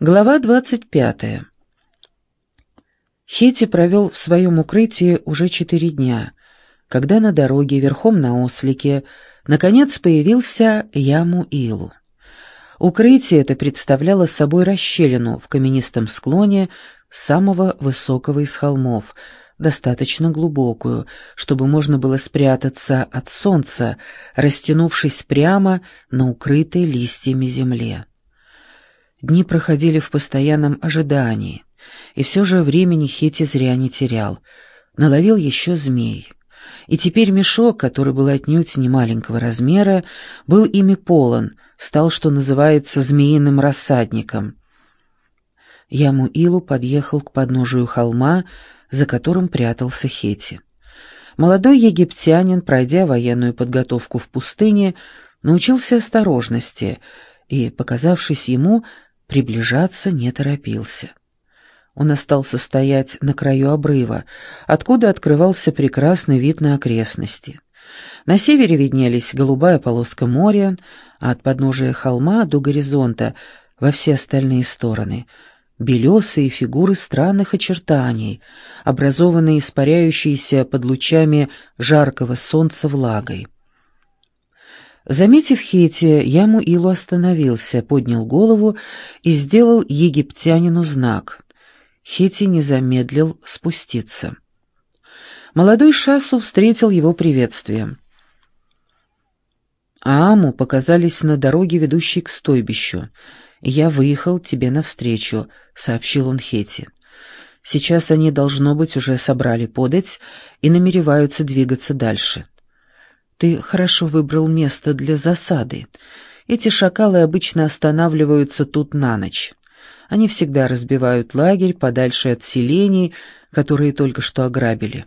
Глава двадцать пятая. Хети провел в своем укрытии уже четыре дня, когда на дороге, верхом на ослике, наконец появился Яму-Илу. Укрытие это представляло собой расщелину в каменистом склоне самого высокого из холмов, достаточно глубокую, чтобы можно было спрятаться от солнца, растянувшись прямо на укрытой листьями земле. Дни проходили в постоянном ожидании, и все же времени Хети зря не терял. Наловил еще змей. И теперь мешок, который был отнюдь не маленького размера, был ими полон, стал, что называется, змеиным рассадником. Яму-Илу подъехал к подножию холма, за которым прятался Хети. Молодой египтянин, пройдя военную подготовку в пустыне, научился осторожности и, показавшись ему, Приближаться не торопился. Он остался стоять на краю обрыва, откуда открывался прекрасный вид на окрестности. На севере виднелись голубая полоска моря, а от подножия холма до горизонта во все остальные стороны — белесые фигуры странных очертаний, образованные испаряющиеся под лучами жаркого солнца влагой. Заметив Хети, Яму Илу остановился, поднял голову и сделал египтянину знак. Хети не замедлил спуститься. Молодой Шасу встретил его приветствием. Ааму показались на дороге, ведущей к стойбищу. «Я выехал тебе навстречу», — сообщил он Хети. «Сейчас они, должно быть, уже собрали подать и намереваются двигаться дальше». Ты хорошо выбрал место для засады. Эти шакалы обычно останавливаются тут на ночь. Они всегда разбивают лагерь подальше от селений, которые только что ограбили.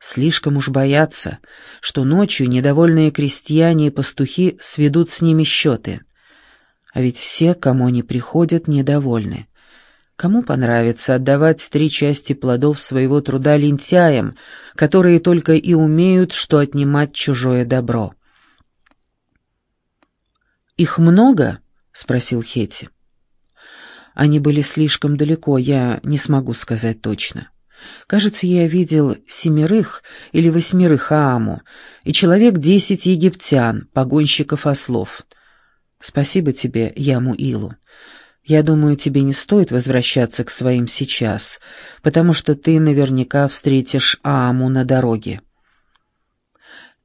Слишком уж боятся, что ночью недовольные крестьяне и пастухи сведут с ними счеты. А ведь все, кому они приходят, недовольны. Кому понравится отдавать три части плодов своего труда лентяям, которые только и умеют, что отнимать чужое добро? «Их много?» — спросил Хети. Они были слишком далеко, я не смогу сказать точно. Кажется, я видел семерых или восьмерых Ааму и человек десять египтян, погонщиков ослов. Спасибо тебе, Яму Илу. Я думаю, тебе не стоит возвращаться к своим сейчас, потому что ты наверняка встретишь Ааму на дороге.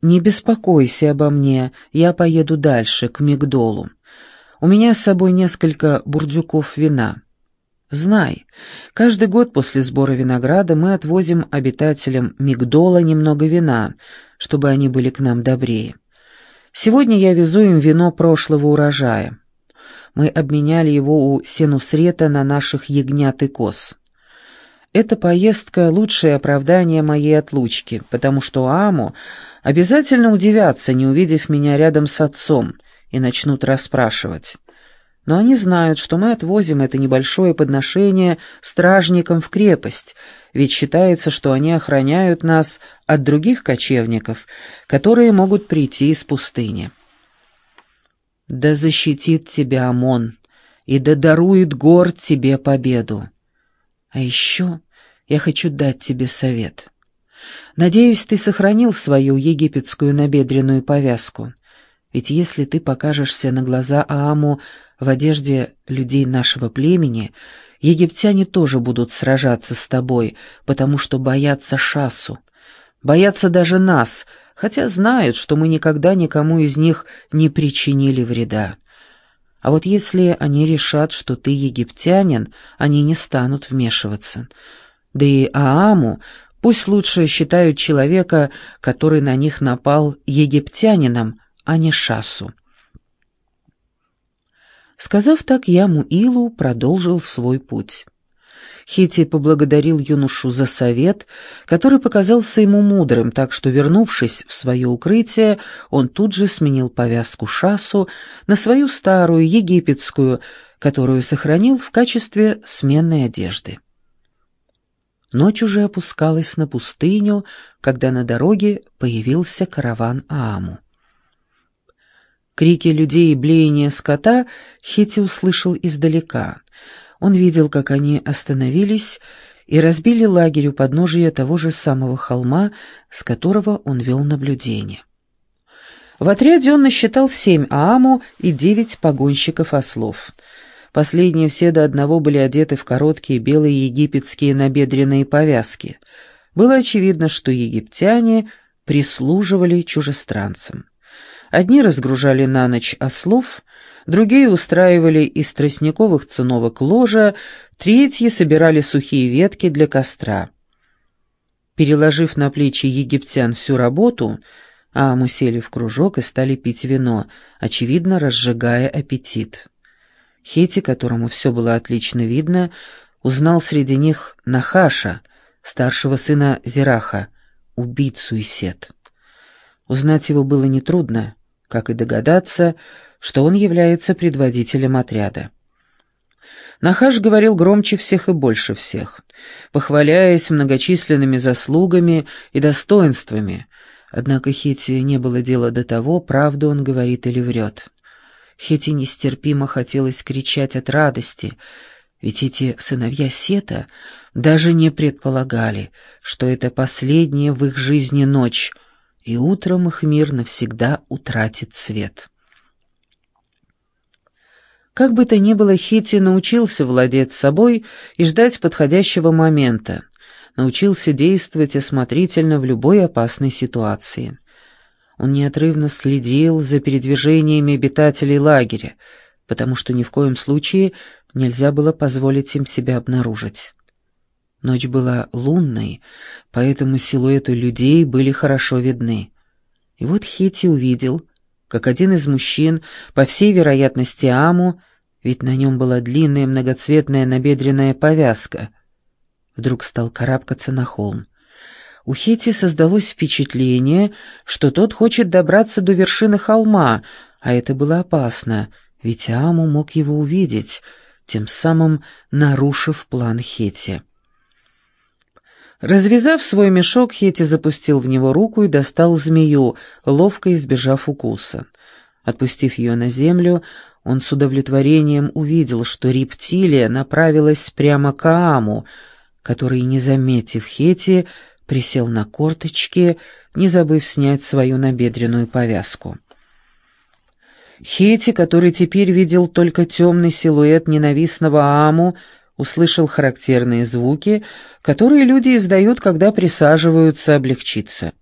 Не беспокойся обо мне, я поеду дальше, к Мигдолу. У меня с собой несколько бурдюков вина. Знай, каждый год после сбора винограда мы отвозим обитателям Мигдола немного вина, чтобы они были к нам добрее. Сегодня я везу им вино прошлого урожая мы обменяли его у Сенусрета на наших ягнят и коз. Эта поездка — лучшее оправдание моей отлучки, потому что Аму обязательно удивятся, не увидев меня рядом с отцом, и начнут расспрашивать. Но они знают, что мы отвозим это небольшое подношение стражникам в крепость, ведь считается, что они охраняют нас от других кочевников, которые могут прийти из пустыни. Да защитит тебя ОМОН, и да дарует гор тебе победу. А еще я хочу дать тебе совет. Надеюсь, ты сохранил свою египетскую набедренную повязку. Ведь если ты покажешься на глаза Ааму в одежде людей нашего племени, египтяне тоже будут сражаться с тобой, потому что боятся Шасу. Боятся даже нас — хотя знают, что мы никогда никому из них не причинили вреда. А вот если они решат, что ты египтянин, они не станут вмешиваться. Да и Ааму пусть лучше считают человека, который на них напал, египтянином, а не Шасу. Сказав так, Яму Илу продолжил свой путь. Хити поблагодарил юношу за совет, который показался ему мудрым, так что, вернувшись в свое укрытие, он тут же сменил повязку шасу на свою старую египетскую, которую сохранил в качестве сменной одежды. Ночь уже опускалась на пустыню, когда на дороге появился караван Ааму. Крики людей и блеяние скота Хетти услышал издалека. Он видел, как они остановились и разбили лагерь у подножия того же самого холма, с которого он вел наблюдение. В отряде он насчитал семь ааму и девять погонщиков ослов. Последние все до одного были одеты в короткие белые египетские набедренные повязки. Было очевидно, что египтяне прислуживали чужестранцам. Одни разгружали на ночь ослов, другие устраивали из тростниковых циновок ложа, третьи собирали сухие ветки для костра. Переложив на плечи египтян всю работу, Аму сели в кружок и стали пить вино, очевидно, разжигая аппетит. Хети, которому все было отлично видно, узнал среди них Нахаша, старшего сына Зираха, убийцу Исет. Узнать его было нетрудно, как и догадаться, что он является предводителем отряда. Нахаш говорил громче всех и больше всех, похваляясь многочисленными заслугами и достоинствами, однако Хити не было дела до того, правду он говорит или врет. Хити нестерпимо хотелось кричать от радости, ведь эти сыновья Сета даже не предполагали, что это последняя в их жизни ночь, и утром их мир навсегда утратит свет. Как бы то ни было, Хити научился владеть собой и ждать подходящего момента, научился действовать осмотрительно в любой опасной ситуации. Он неотрывно следил за передвижениями обитателей лагеря, потому что ни в коем случае нельзя было позволить им себя обнаружить. Ночь была лунной, поэтому силуэты людей были хорошо видны. И вот Хити увидел, как один из мужчин, по всей вероятности Аму, ведь на нем была длинная многоцветная набедренная повязка, вдруг стал карабкаться на холм. У Хити создалось впечатление, что тот хочет добраться до вершины холма, а это было опасно, ведь Аму мог его увидеть, тем самым нарушив план Хети. Развязав свой мешок, Хети запустил в него руку и достал змею, ловко избежав укуса. Отпустив ее на землю, он с удовлетворением увидел, что рептилия направилась прямо к Ааму, который, не заметив Хети, присел на корточки, не забыв снять свою набедренную повязку. Хети, который теперь видел только темный силуэт ненавистного Ааму, услышал характерные звуки, которые люди издают, когда присаживаются облегчиться.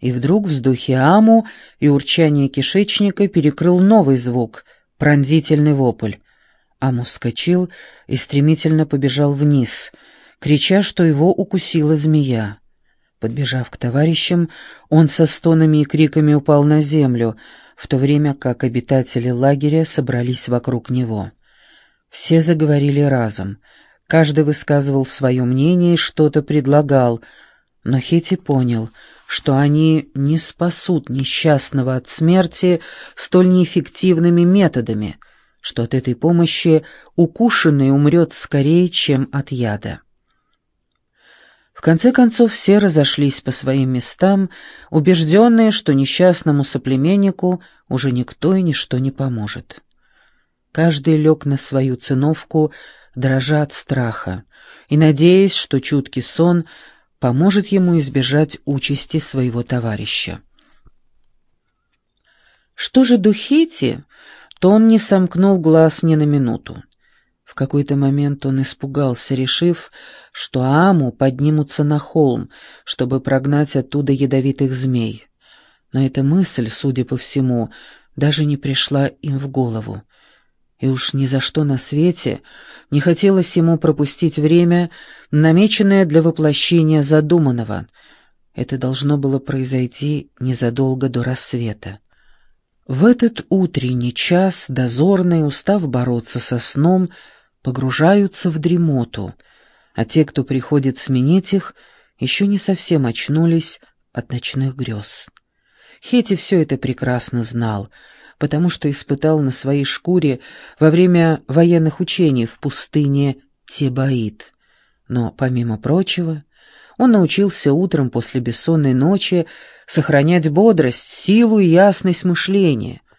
И вдруг вздохи Аму и урчание кишечника перекрыл новый звук — пронзительный вопль. Аму вскочил и стремительно побежал вниз, крича, что его укусила змея. Подбежав к товарищам, он со стонами и криками упал на землю, в то время как обитатели лагеря собрались вокруг него. Все заговорили разом. Каждый высказывал свое мнение и что-то предлагал, но Хети понял, что они не спасут несчастного от смерти столь неэффективными методами, что от этой помощи укушенный умрет скорее, чем от яда. В конце концов все разошлись по своим местам, убежденные, что несчастному соплеменнику уже никто и ничто не поможет. Каждый лег на свою циновку, дрожа от страха, и надеясь, что чуткий сон поможет ему избежать участи своего товарища. Что же до Хити, то он не сомкнул глаз ни на минуту. В какой-то момент он испугался, решив, что Аму поднимутся на холм, чтобы прогнать оттуда ядовитых змей. Но эта мысль, судя по всему, даже не пришла им в голову и уж ни за что на свете не хотелось ему пропустить время, намеченное для воплощения задуманного. Это должно было произойти незадолго до рассвета. В этот утренний час дозорные, устав бороться со сном, погружаются в дремоту, а те, кто приходит сменить их, еще не совсем очнулись от ночных грез. Хети все это прекрасно знал — потому что испытал на своей шкуре во время военных учений в пустыне Тебаид. Но, помимо прочего, он научился утром после бессонной ночи сохранять бодрость, силу и ясность мышления —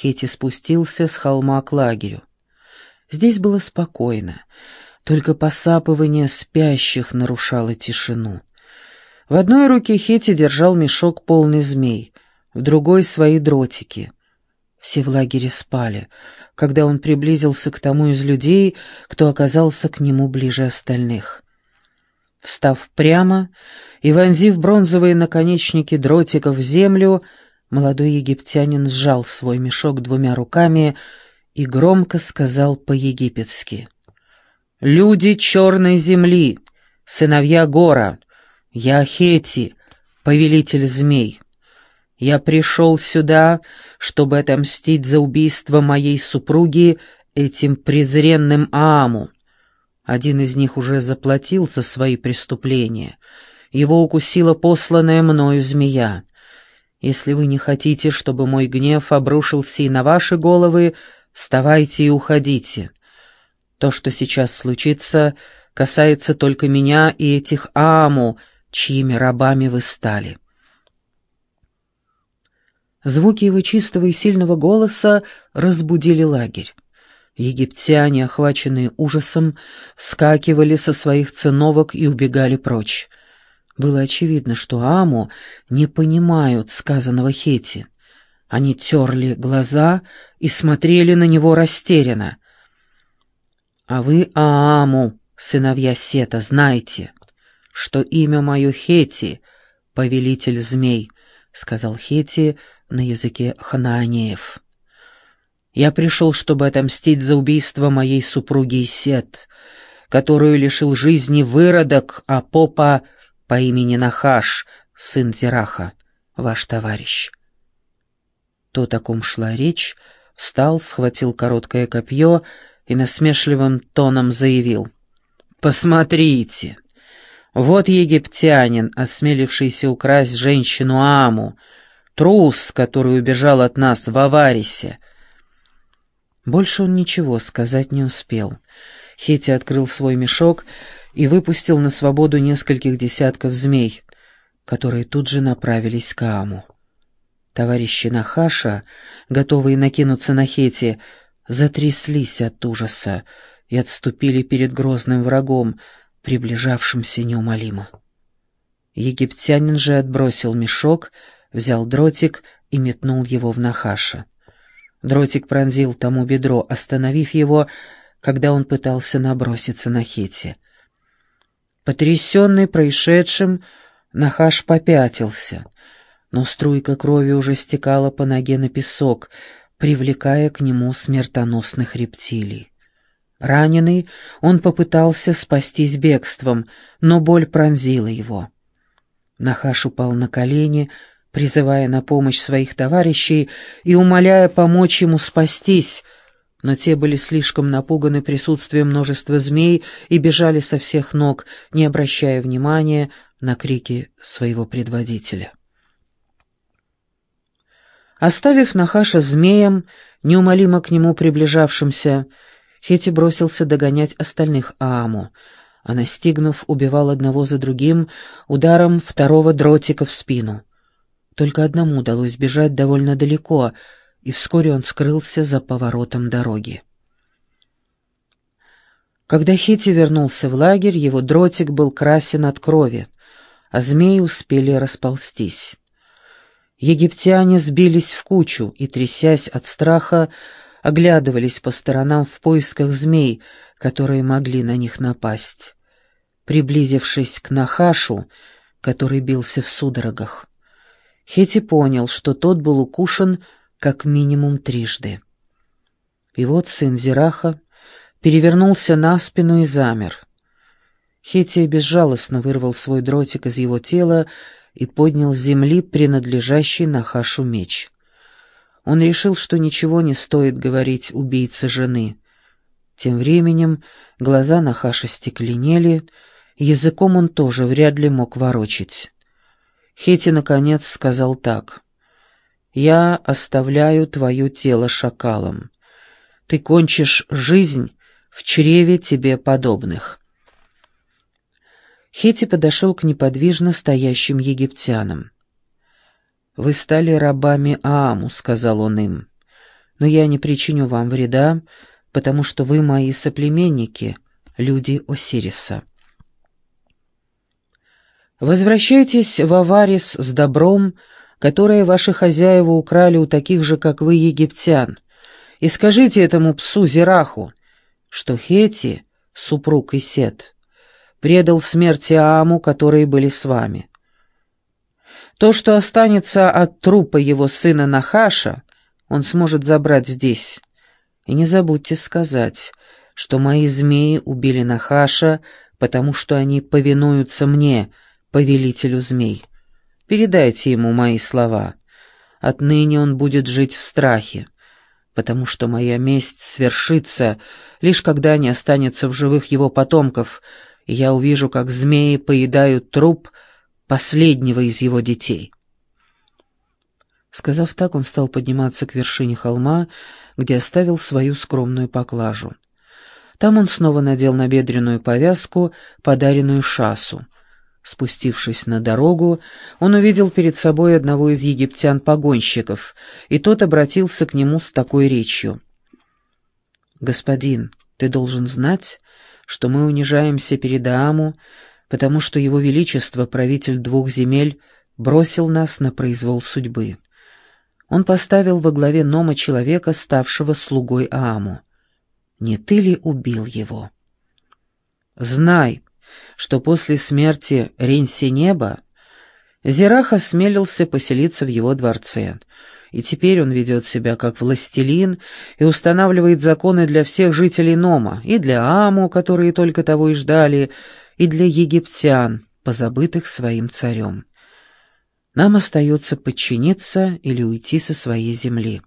Хети спустился с холма к лагерю. Здесь было спокойно, только посапывание спящих нарушало тишину. В одной руке Хети держал мешок полный змей, в другой — свои дротики. Все в лагере спали, когда он приблизился к тому из людей, кто оказался к нему ближе остальных. Встав прямо и вонзив бронзовые наконечники дротиков в землю, молодой египтянин сжал свой мешок двумя руками и громко сказал по-египетски. «Люди черной земли, сыновья Гора, я Хети, повелитель змей. Я пришел сюда, чтобы отомстить за убийство моей супруги этим презренным Ааму. Один из них уже заплатил за свои преступления. Его укусила посланная мною змея. Если вы не хотите, чтобы мой гнев обрушился и на ваши головы, вставайте и уходите. То, что сейчас случится, касается только меня и этих Ааму, чьими рабами вы стали». Звуки его чистого и сильного голоса разбудили лагерь. Египтяне, охваченные ужасом, вскакивали со своих циновок и убегали прочь. Было очевидно, что Аму не понимают сказанного Хети. Они терли глаза и смотрели на него растерянно. «А вы, Ааму, сыновья Сета, знаете, что имя мое Хети, повелитель змей», — сказал Хети на языке ханаанеев. Я пришел, чтобы отомстить за убийство моей супруги Сет, которую лишил жизни выродок Апопа по имени Нахаш, сын Зираха, ваш товарищ. То, о ком шла речь, встал, схватил короткое копье и насмешливым тоном заявил. «Посмотрите! Вот египтянин, осмелившийся украсть женщину Аму, трус, который убежал от нас в Аварисе, больше он ничего сказать не успел. Хети открыл свой мешок и выпустил на свободу нескольких десятков змей, которые тут же направились к Аму. Товарищи Нахаша, готовые накинуться на Хети, затряслись от ужаса и отступили перед грозным врагом, приближавшимся неумолимо. Египтянин же отбросил мешок, взял дротик и метнул его в Нахаша. Дротик пронзил тому бедро, остановив его, когда он пытался наброситься на Хити. Потрясенный происшедшим, Нахаш попятился, но струйка крови уже стекала по ноге на песок, привлекая к нему смертоносных рептилий. Раненый, он попытался спастись бегством, но боль пронзила его. Нахаш упал на колени, призывая на помощь своих товарищей и умоляя помочь ему спастись, но те были слишком напуганы присутствием множества змей и бежали со всех ног, не обращая внимания на крики своего предводителя. Оставив Нахаша змеем, неумолимо к нему приближавшимся, Хети бросился догонять остальных Ааму, а настигнув, убивал одного за другим ударом второго дротика в спину. Только одному удалось бежать довольно далеко, и вскоре он скрылся за поворотом дороги. Когда Хити вернулся в лагерь, его дротик был красен от крови, а змеи успели расползтись. Египтяне сбились в кучу и, трясясь от страха, оглядывались по сторонам в поисках змей, которые могли на них напасть. Приблизившись к Нахашу, который бился в судорогах, Хети понял, что тот был укушен как минимум трижды. И вот сын Зираха перевернулся на спину и замер. Хети безжалостно вырвал свой дротик из его тела и поднял с земли принадлежащий Нахашу меч. Он решил, что ничего не стоит говорить убийце жены. Тем временем глаза Нахаша стекленели, языком он тоже вряд ли мог ворочить. Хети, наконец, сказал так. «Я оставляю твое тело шакалом. Ты кончишь жизнь в чреве тебе подобных». Хети подошел к неподвижно стоящим египтянам. «Вы стали рабами Ааму», — сказал он им. но я не причиню вам вреда, потому что вы мои соплеменники, люди Осириса. Возвращайтесь в Аварис с добром, которое ваши хозяева украли у таких же, как вы, египтян, и скажите этому псу Зераху, что Хети, супруг Исет, предал смерти Ааму, которые были с вами. То, что останется от трупа его сына Нахаша, он сможет забрать здесь. И не забудьте сказать, что мои змеи убили Нахаша, потому что они повинуются мне, повелителю змей. Передайте ему мои слова. Отныне он будет жить в страхе, потому что моя месть свершится, лишь когда не останется в живых его потомков, и я увижу, как змеи поедают труп последнего из его детей». Сказав так, он стал подниматься к вершине холма, где оставил свою скромную поклажу. Там он снова надел набедренную повязку, подаренную Шасу. Спустившись на дорогу, он увидел перед собой одного из египтян-погонщиков, и тот обратился к нему с такой речью. «Господин, ты должен знать, что мы унижаемся перед Ааму, потому что его величество, правитель двух земель, бросил нас на произвол судьбы он поставил во главе Нома человека, ставшего слугой Ааму. Не ты ли убил его? Знай, что после смерти Ренси-Неба Зерах осмелился поселиться в его дворце, и теперь он ведет себя как властелин и устанавливает законы для всех жителей Нома, и для Ааму, которые только того и ждали, и для египтян, позабытых своим царем. Нам остается подчиниться или уйти со своей земли.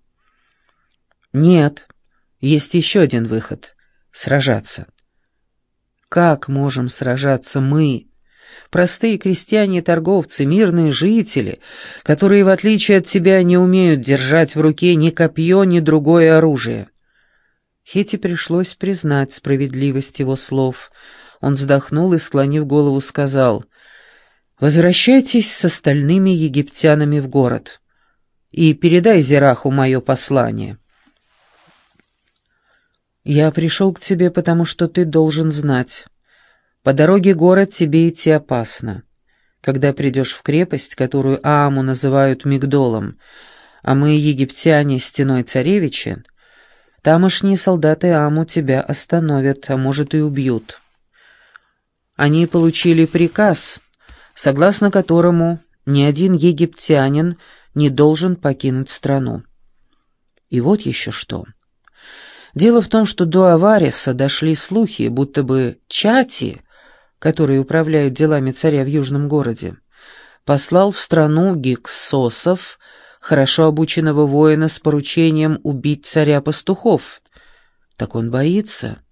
Нет, есть еще один выход — сражаться. Как можем сражаться мы, простые крестьяне и торговцы, мирные жители, которые, в отличие от тебя, не умеют держать в руке ни копье, ни другое оружие? Хете пришлось признать справедливость его слов. Он вздохнул и, склонив голову, сказал, Возвращайтесь с остальными египтянами в город и передай Зераху мое послание. Я пришел к тебе, потому что ты должен знать. По дороге город тебе идти опасно. Когда придешь в крепость, которую Ааму называют Мигдолом, а мы, египтяне, стеной царевича, тамошние солдаты Ааму тебя остановят, а может и убьют. Они получили приказ согласно которому ни один египтянин не должен покинуть страну. И вот еще что. Дело в том, что до Авариса дошли слухи, будто бы Чати, который управляет делами царя в южном городе, послал в страну гиксосов, хорошо обученного воина с поручением убить царя-пастухов. Так он боится,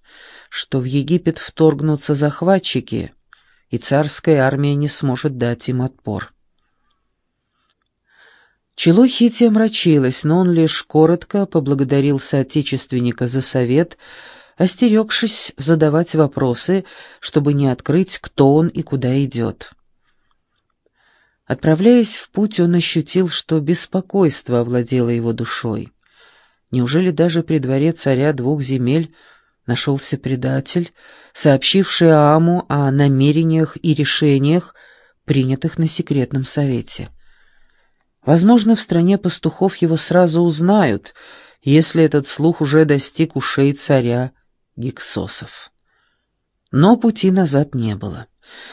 что в Египет вторгнутся захватчики, и царская армия не сможет дать им отпор. Чело Хити омрачилось, но он лишь коротко поблагодарил соотечественника за совет, остерегшись задавать вопросы, чтобы не открыть, кто он и куда идет. Отправляясь в путь, он ощутил, что беспокойство овладело его душой. Неужели даже при дворе царя двух земель нашелся предатель, сообщивший Ааму о намерениях и решениях, принятых на секретном совете. Возможно, в стране пастухов его сразу узнают, если этот слух уже достиг ушей царя Гиксосов. Но пути назад не было.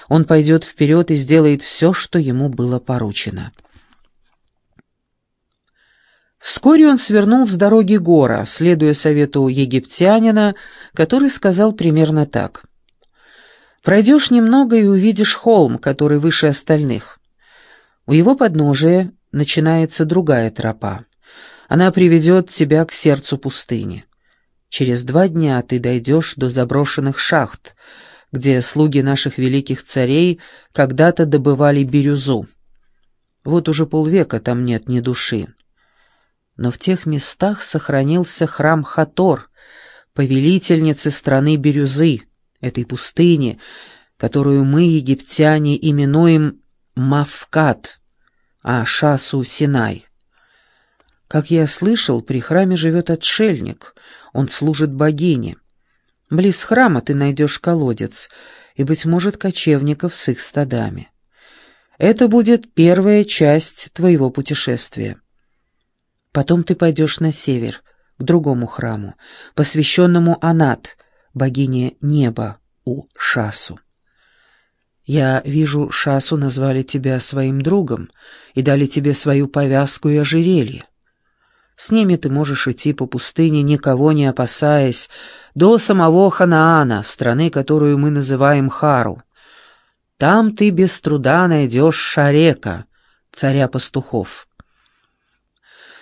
Он пойдет вперед и сделает все, что ему было поручено. Вскоре он свернул с дороги гора, следуя совету египтянина, который сказал примерно так. «Пройдешь немного и увидишь холм, который выше остальных. У его подножия начинается другая тропа. Она приведет тебя к сердцу пустыни. Через два дня ты дойдешь до заброшенных шахт, где слуги наших великих царей когда-то добывали бирюзу. Вот уже полвека там нет ни души но в тех местах сохранился храм Хатор, повелительницы страны Бирюзы, этой пустыни, которую мы, египтяне, именуем Мавкат, а Шасу Синай. Как я слышал, при храме живет отшельник, он служит богине. Близ храма ты найдешь колодец и, быть может, кочевников с их стадами. Это будет первая часть твоего путешествия. Потом ты пойдешь на север, к другому храму, посвященному Анат, богине неба, у Шасу. Я вижу, Шасу назвали тебя своим другом и дали тебе свою повязку и ожерелье. С ними ты можешь идти по пустыне, никого не опасаясь, до самого Ханаана, страны, которую мы называем Хару. Там ты без труда найдешь Шарека, царя пастухов.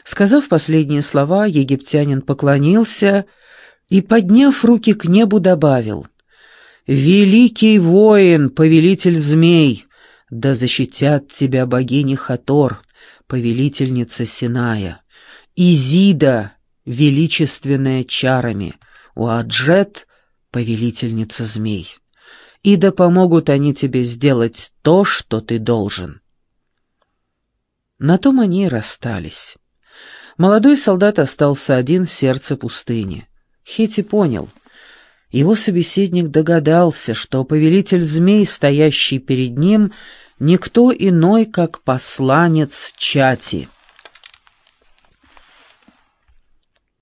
Сказав последние слова, египтянин поклонился и, подняв руки к небу, добавил «Великий воин, повелитель змей, да защитят тебя богини Хатор, повелительница Синая». Изида, величественная чарами, Уаджет, повелительница змей. И да помогут они тебе сделать то, что ты должен. На том они и расстались. Молодой солдат остался один в сердце пустыни. Хети понял. Его собеседник догадался, что повелитель змей, стоящий перед ним, никто иной, как посланец Чати —